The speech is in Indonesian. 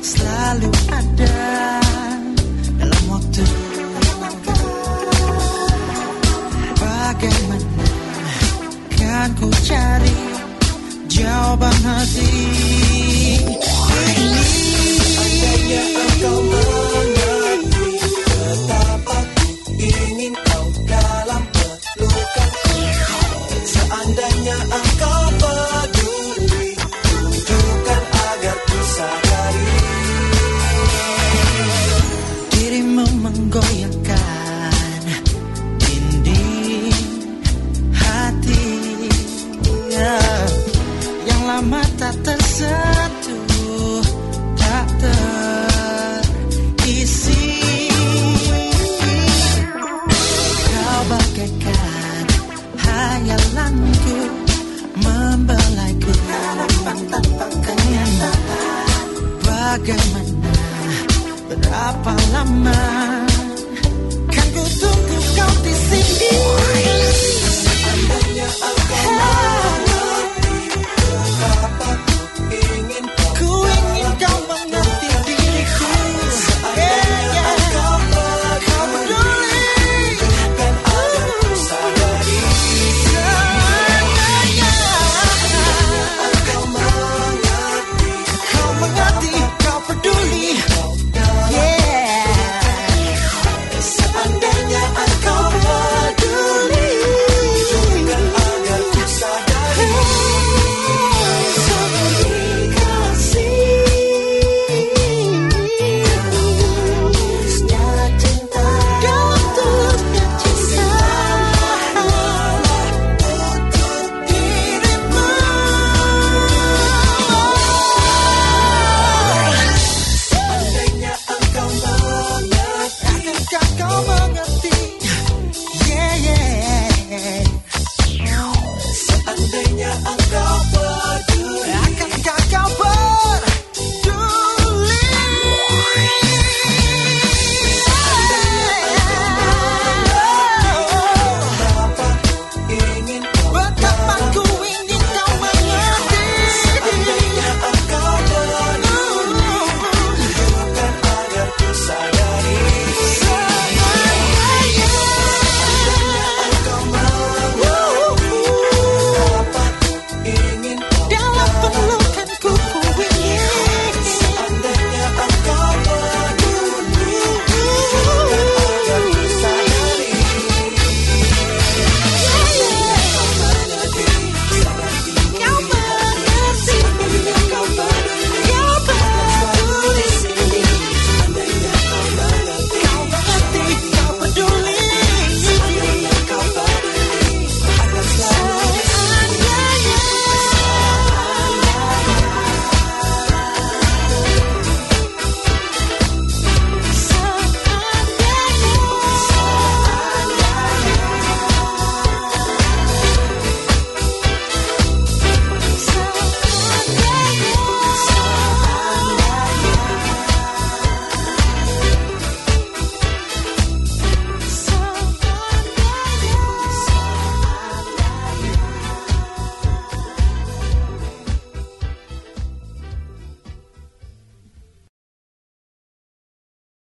selalu ada dalam waktu. Bagaimana kan ku cari jawaban hati? Mata tak tak terisi. Kau bagaikan hayalanku membelaiku kenyataan bagaimana berapa lama a girl.